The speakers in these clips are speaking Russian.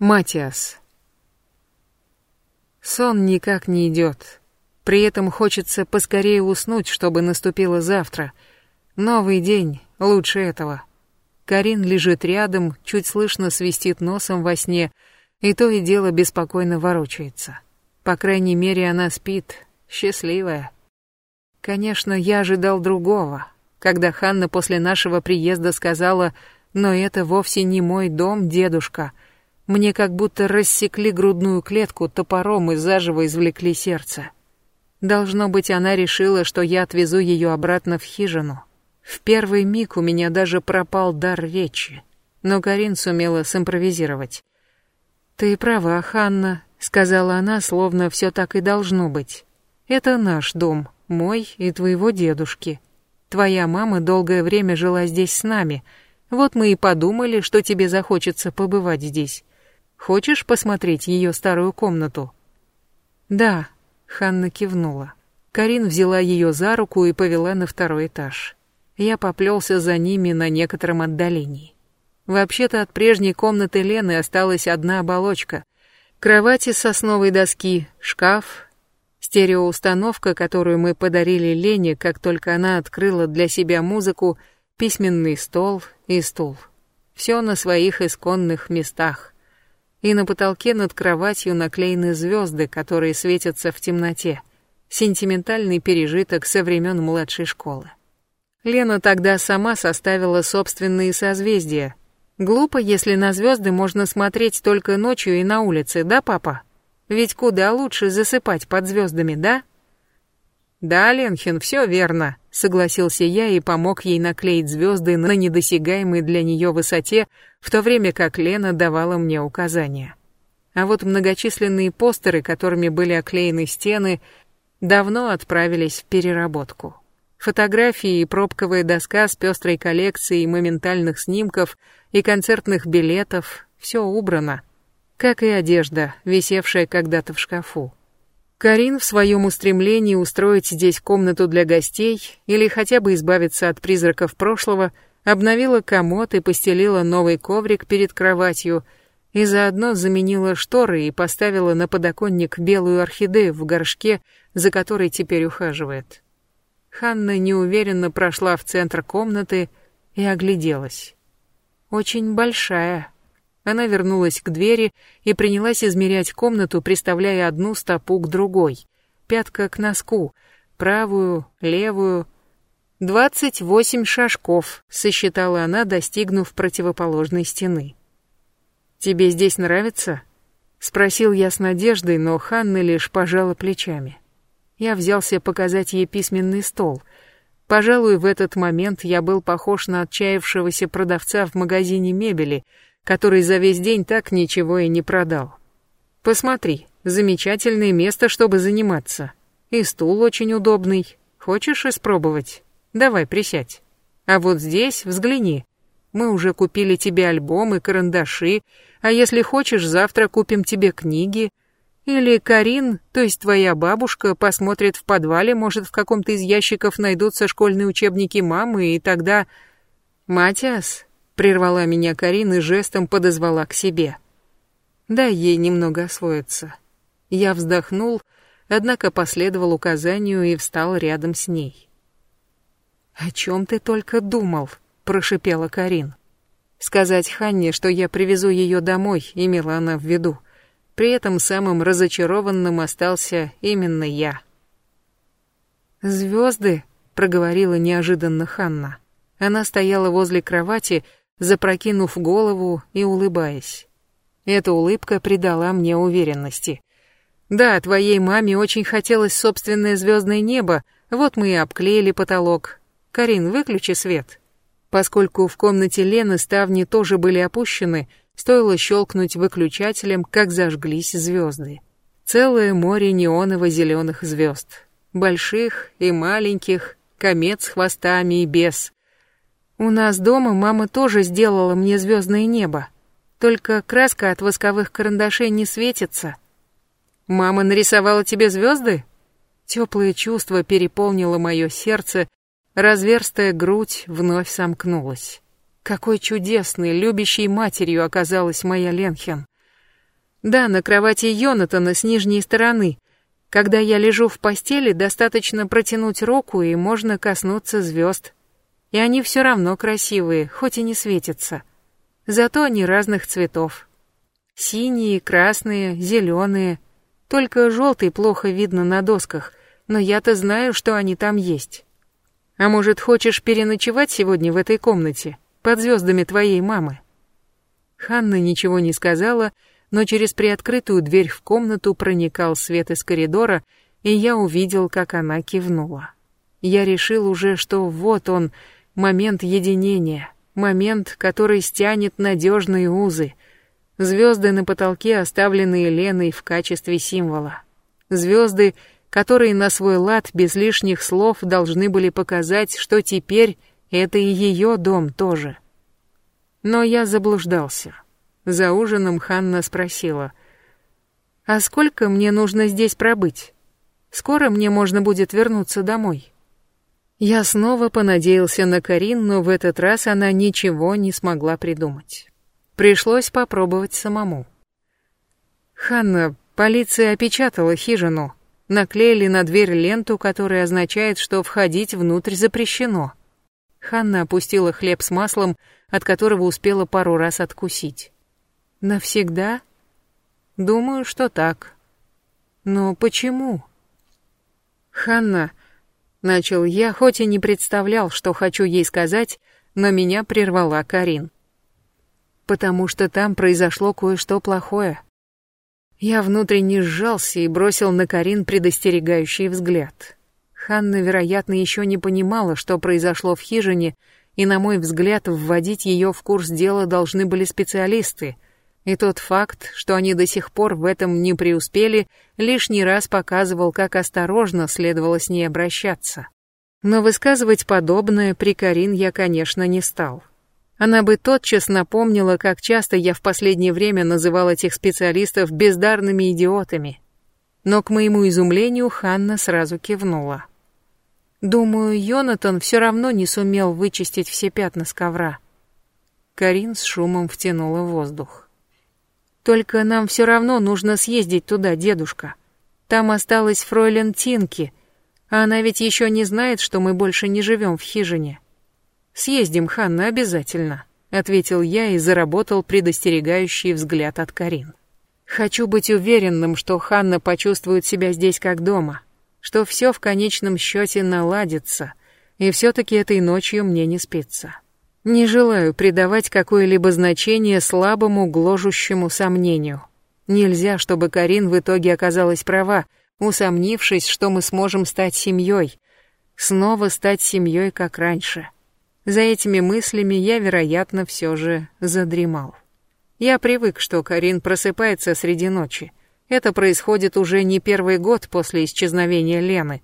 Матиас. Сон никак не идет. При этом хочется поскорее уснуть, чтобы наступило завтра. Новый день, лучше этого. Карин лежит рядом, чуть слышно свистит носом во сне, и то и дело беспокойно ворочается. По крайней мере, она спит, счастливая. Конечно, я ожидал другого. Когда Ханна после нашего приезда сказала «Но это вовсе не мой дом, дедушка», мне как будто рассекли грудную клетку топором и заживо извлекли сердце. Должно быть, она решила, что я отвезу ее обратно в хижину. В первый миг у меня даже пропал дар речи, но Карин сумела симпровизировать. «Ты права, Ханна», — сказала она, словно все так и должно быть. «Это наш дом, мой и твоего дедушки. Твоя мама долгое время жила здесь с нами, вот мы и подумали, что тебе захочется побывать здесь. Хочешь посмотреть ее старую комнату?» «Да», — Ханна кивнула. Карин взяла ее за руку и повела на второй этаж. Я поплелся за ними на некотором отдалении. Вообще-то от прежней комнаты Лены осталась одна оболочка. Кровать из сосновой доски, шкаф, стереоустановка, которую мы подарили Лене, как только она открыла для себя музыку, письменный стол и стул. Все на своих исконных местах и на потолке над кроватью наклеены звезды, которые светятся в темноте. Сентиментальный пережиток со времен младшей школы. Лена тогда сама составила собственные созвездия. Глупо, если на звезды можно смотреть только ночью и на улице, да, папа? Ведь куда лучше засыпать под звездами, да? Да, Ленхин, все верно, согласился я и помог ей наклеить звезды на недосягаемой для нее высоте, в то время как Лена давала мне указания. А вот многочисленные постеры, которыми были оклеены стены, давно отправились в переработку. Фотографии и пробковая доска с пестрой коллекцией моментальных снимков и концертных билетов — все убрано, как и одежда, висевшая когда-то в шкафу. Карин в своем устремлении устроить здесь комнату для гостей или хотя бы избавиться от призраков прошлого, обновила комод и постелила новый коврик перед кроватью, и заодно заменила шторы и поставила на подоконник белую орхидею в горшке, за которой теперь ухаживает. Ханна неуверенно прошла в центр комнаты и огляделась. Очень большая, она вернулась к двери и принялась измерять комнату, приставляя одну стопу к другой. Пятка к носку, правую, левую. «Двадцать восемь шажков», — сосчитала она, достигнув противоположной стены. «Тебе здесь нравится?» — спросил я с надеждой, но Ханна лишь пожала плечами. Я взялся показать ей письменный стол. Пожалуй, в этот момент я был похож на отчаявшегося продавца в магазине мебели — который за весь день так ничего и не продал. Посмотри, замечательное место, чтобы заниматься. И стул очень удобный. Хочешь испробовать? Давай, присядь. А вот здесь взгляни. Мы уже купили тебе альбомы, карандаши, а если хочешь, завтра купим тебе книги. Или Карин, то есть твоя бабушка, посмотрит в подвале, может, в каком-то из ящиков найдутся школьные учебники мамы, и тогда... Матиас, Прервала меня Карин и жестом подозвала к себе. Дай ей немного освоиться. Я вздохнул, однако последовал указанию и встал рядом с ней. «О чем ты только думал?» — прошипела Карин. Сказать Ханне, что я привезу ее домой, имела она в виду. При этом самым разочарованным остался именно я. «Звезды?» — проговорила неожиданно Ханна. Она стояла возле кровати, запрокинув голову и улыбаясь. Эта улыбка придала мне уверенности. Да, твоей маме очень хотелось собственное звездное небо, вот мы и обклеили потолок. Карин, выключи свет. Поскольку в комнате Лены ставни тоже были опущены, стоило щелкнуть выключателем, как зажглись звезды. Целое море неоново-зеленых звезд. Больших и маленьких, комет с хвостами и без. У нас дома мама тоже сделала мне звездное небо. Только краска от восковых карандашей не светится. Мама нарисовала тебе звезды? Теплое чувство переполнило мое сердце, разверстая грудь вновь сомкнулась. Какой чудесной, любящей матерью оказалась моя Ленхен. Да, на кровати Йонатана с нижней стороны. Когда я лежу в постели, достаточно протянуть руку, и можно коснуться звезд. И они все равно красивые, хоть и не светятся. Зато они разных цветов. Синие, красные, зеленые. Только желтый плохо видно на досках, но я-то знаю, что они там есть. А может, хочешь переночевать сегодня в этой комнате, под звездами твоей мамы? Ханна ничего не сказала, но через приоткрытую дверь в комнату проникал свет из коридора, и я увидел, как она кивнула. Я решил уже, что вот он, момент единения, момент, который стянет надежные узы. Звезды на потолке, оставленные Леной в качестве символа. Звезды, которые на свой лад без лишних слов должны были показать, что теперь это и ее дом тоже. Но я заблуждался. За ужином Ханна спросила, «А сколько мне нужно здесь пробыть? Скоро мне можно будет вернуться домой?» Я снова понадеялся на Карин, но в этот раз она ничего не смогла придумать. Пришлось попробовать самому. «Ханна, полиция опечатала хижину», наклеили на дверь ленту, которая означает, что входить внутрь запрещено. Ханна опустила хлеб с маслом, от которого успела пару раз откусить. Навсегда? Думаю, что так. Но почему? Ханна, начал я, хоть и не представлял, что хочу ей сказать, но меня прервала Карин. Потому что там произошло кое-что плохое. Я внутренне сжался и бросил на Карин предостерегающий взгляд. Ханна, вероятно, еще не понимала, что произошло в хижине, и, на мой взгляд, вводить ее в курс дела должны были специалисты, и тот факт, что они до сих пор в этом не преуспели, лишний раз показывал, как осторожно следовало с ней обращаться. Но высказывать подобное при Карин я, конечно, не стал. Она бы тотчас напомнила, как часто я в последнее время называл этих специалистов бездарными идиотами. Но, к моему изумлению, Ханна сразу кивнула. Думаю, Йонатан все равно не сумел вычистить все пятна с ковра. Карин с шумом втянула воздух. Только нам все равно нужно съездить туда, дедушка. Там осталась фройлен Тинки, а она ведь еще не знает, что мы больше не живем в хижине. Съездим, Ханна, обязательно, ответил я и заработал предостерегающий взгляд от Карин. Хочу быть уверенным, что Ханна почувствует себя здесь как дома, что все в конечном счете наладится, и все-таки этой ночью мне не спится. Не желаю придавать какое-либо значение слабому, гложущему сомнению. Нельзя, чтобы Карин в итоге оказалась права, усомнившись, что мы сможем стать семьей. Снова стать семьей, как раньше. За этими мыслями я, вероятно, все же задремал. Я привык, что Карин просыпается среди ночи. Это происходит уже не первый год после исчезновения Лены.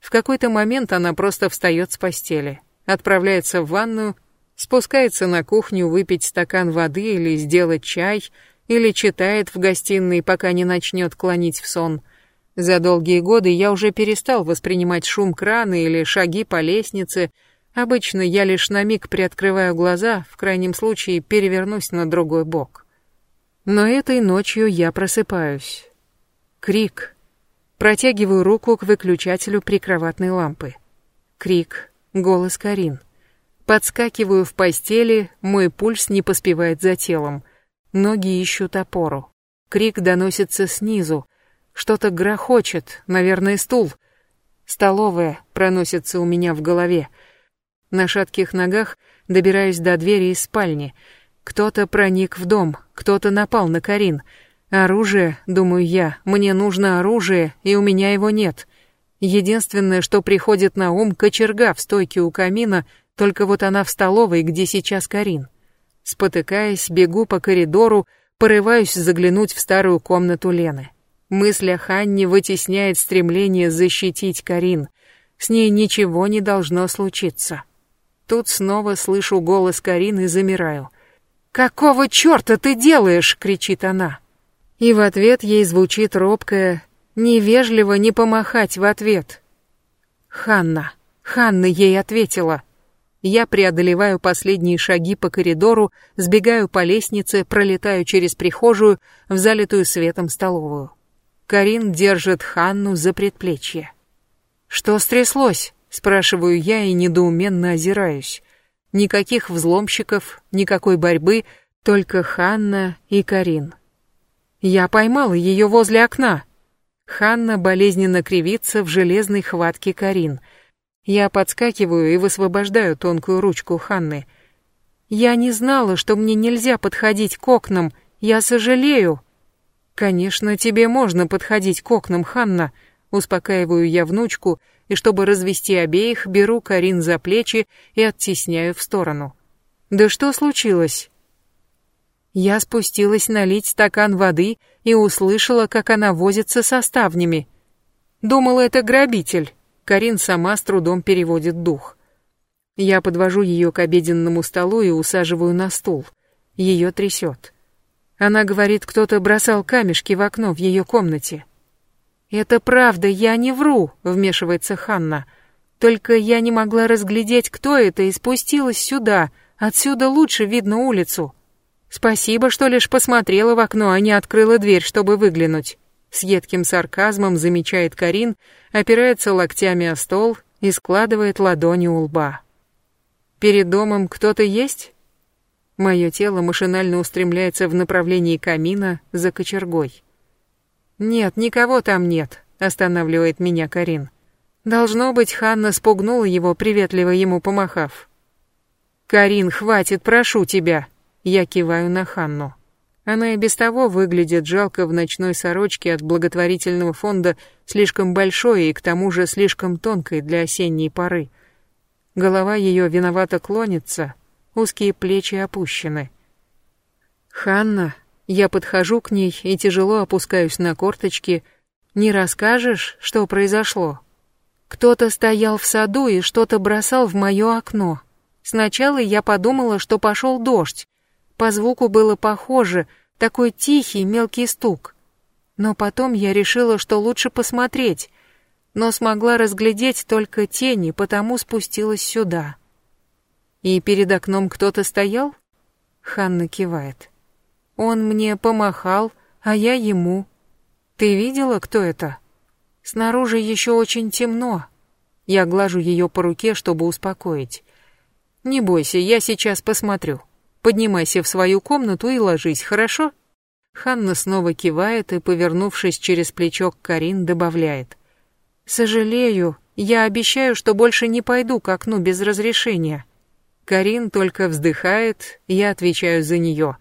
В какой-то момент она просто встает с постели, отправляется в ванную спускается на кухню выпить стакан воды или сделать чай, или читает в гостиной, пока не начнет клонить в сон. За долгие годы я уже перестал воспринимать шум крана или шаги по лестнице. Обычно я лишь на миг приоткрываю глаза, в крайнем случае перевернусь на другой бок. Но этой ночью я просыпаюсь. Крик. Протягиваю руку к выключателю прикроватной лампы. Крик. Голос Карин. Подскакиваю в постели, мой пульс не поспевает за телом. Ноги ищут опору. Крик доносится снизу. Что-то грохочет, наверное, стул. Столовая проносится у меня в голове. На шатких ногах добираюсь до двери из спальни. Кто-то проник в дом, кто-то напал на Карин. Оружие, думаю я, мне нужно оружие, и у меня его нет. Единственное, что приходит на ум, кочерга в стойке у камина — только вот она в столовой, где сейчас Карин. Спотыкаясь, бегу по коридору, порываюсь заглянуть в старую комнату Лены. Мысль о Ханне вытесняет стремление защитить Карин. С ней ничего не должно случиться. Тут снова слышу голос Карин и замираю. «Какого черта ты делаешь?» — кричит она. И в ответ ей звучит робкое «Невежливо не помахать в ответ». «Ханна». Ханна ей ответила. Я преодолеваю последние шаги по коридору, сбегаю по лестнице, пролетаю через прихожую в залитую светом столовую. Карин держит Ханну за предплечье. «Что стряслось?» — спрашиваю я и недоуменно озираюсь. Никаких взломщиков, никакой борьбы, только Ханна и Карин. Я поймала ее возле окна. Ханна болезненно кривится в железной хватке Карин. Я подскакиваю и высвобождаю тонкую ручку Ханны. Я не знала, что мне нельзя подходить к окнам. Я сожалею. Конечно, тебе можно подходить к окнам, Ханна. Успокаиваю я внучку и, чтобы развести обеих, беру Карин за плечи и оттесняю в сторону. Да что случилось? Я спустилась налить стакан воды и услышала, как она возится со ставнями. Думала, это грабитель. Карин сама с трудом переводит дух. Я подвожу ее к обеденному столу и усаживаю на стул. Ее трясет. Она говорит, кто-то бросал камешки в окно в ее комнате. «Это правда, я не вру», — вмешивается Ханна. «Только я не могла разглядеть, кто это, и спустилась сюда. Отсюда лучше видно улицу». Спасибо, что лишь посмотрела в окно, а не открыла дверь, чтобы выглянуть. С едким сарказмом замечает Карин, опирается локтями о стол и складывает ладони у лба. Перед домом кто-то есть? Мое тело машинально устремляется в направлении камина за кочергой. Нет, никого там нет, останавливает меня Карин. Должно быть, Ханна спугнула его, приветливо ему помахав. Карин, хватит, прошу тебя, я киваю на Ханну. Она и без того выглядит жалко в ночной сорочке от благотворительного фонда, слишком большой и к тому же слишком тонкой для осенней поры. Голова ее виновато клонится, узкие плечи опущены. «Ханна», я подхожу к ней и тяжело опускаюсь на корточки. «Не расскажешь, что произошло?» Кто-то стоял в саду и что-то бросал в мое окно. Сначала я подумала, что пошел дождь, по звуку было похоже, такой тихий мелкий стук. Но потом я решила, что лучше посмотреть, но смогла разглядеть только тени, потому спустилась сюда. И перед окном кто-то стоял? Ханна кивает. Он мне помахал, а я ему. Ты видела, кто это? Снаружи еще очень темно. Я глажу ее по руке, чтобы успокоить. Не бойся, я сейчас посмотрю. Поднимайся в свою комнату и ложись, хорошо?» Ханна снова кивает и, повернувшись через плечо к Карин, добавляет. «Сожалею, я обещаю, что больше не пойду к окну без разрешения». Карин только вздыхает, я отвечаю за нее.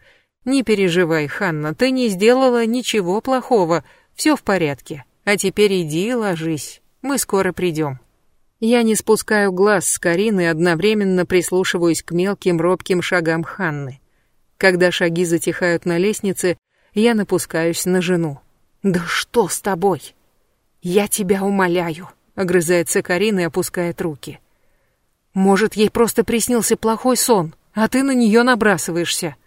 «Не переживай, Ханна, ты не сделала ничего плохого, все в порядке. А теперь иди и ложись, мы скоро придем». Я не спускаю глаз с Карины, одновременно прислушиваюсь к мелким робким шагам Ханны. Когда шаги затихают на лестнице, я напускаюсь на жену. «Да что с тобой?» «Я тебя умоляю», — огрызается Карина и опускает руки. «Может, ей просто приснился плохой сон, а ты на нее набрасываешься?»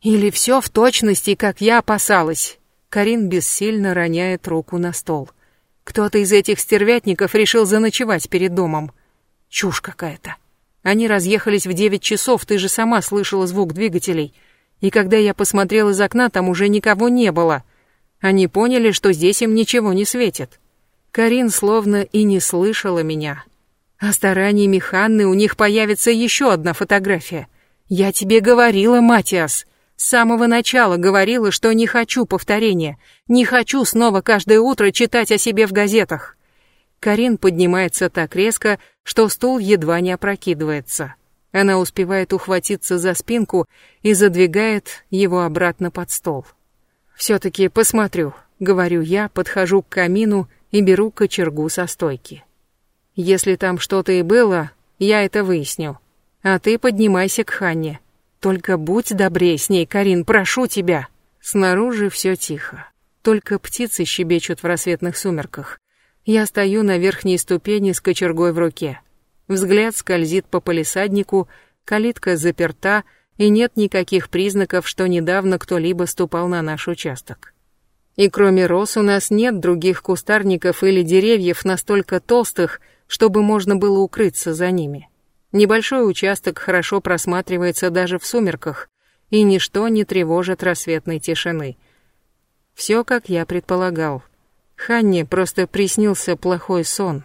«Или все в точности, как я опасалась?» Карин бессильно роняет руку на стол. Кто-то из этих стервятников решил заночевать перед домом. Чушь какая-то. Они разъехались в девять часов, ты же сама слышала звук двигателей. И когда я посмотрел из окна, там уже никого не было. Они поняли, что здесь им ничего не светит. Карин словно и не слышала меня. А стараниями Ханны у них появится еще одна фотография. Я тебе говорила, Матиас, с самого начала говорила, что не хочу повторения, не хочу снова каждое утро читать о себе в газетах. Карин поднимается так резко, что стул едва не опрокидывается. Она успевает ухватиться за спинку и задвигает его обратно под стол. «Все-таки посмотрю», — говорю я, подхожу к камину и беру кочергу со стойки. «Если там что-то и было, я это выясню. А ты поднимайся к Ханне. Только будь добрее с ней, Карин, прошу тебя. Снаружи все тихо. Только птицы щебечут в рассветных сумерках. Я стою на верхней ступени с кочергой в руке. Взгляд скользит по полисаднику, калитка заперта, и нет никаких признаков, что недавно кто-либо ступал на наш участок. И кроме роз у нас нет других кустарников или деревьев настолько толстых, чтобы можно было укрыться за ними. Небольшой участок хорошо просматривается даже в сумерках, и ничто не тревожит рассветной тишины. Все, как я предполагал. Ханне просто приснился плохой сон.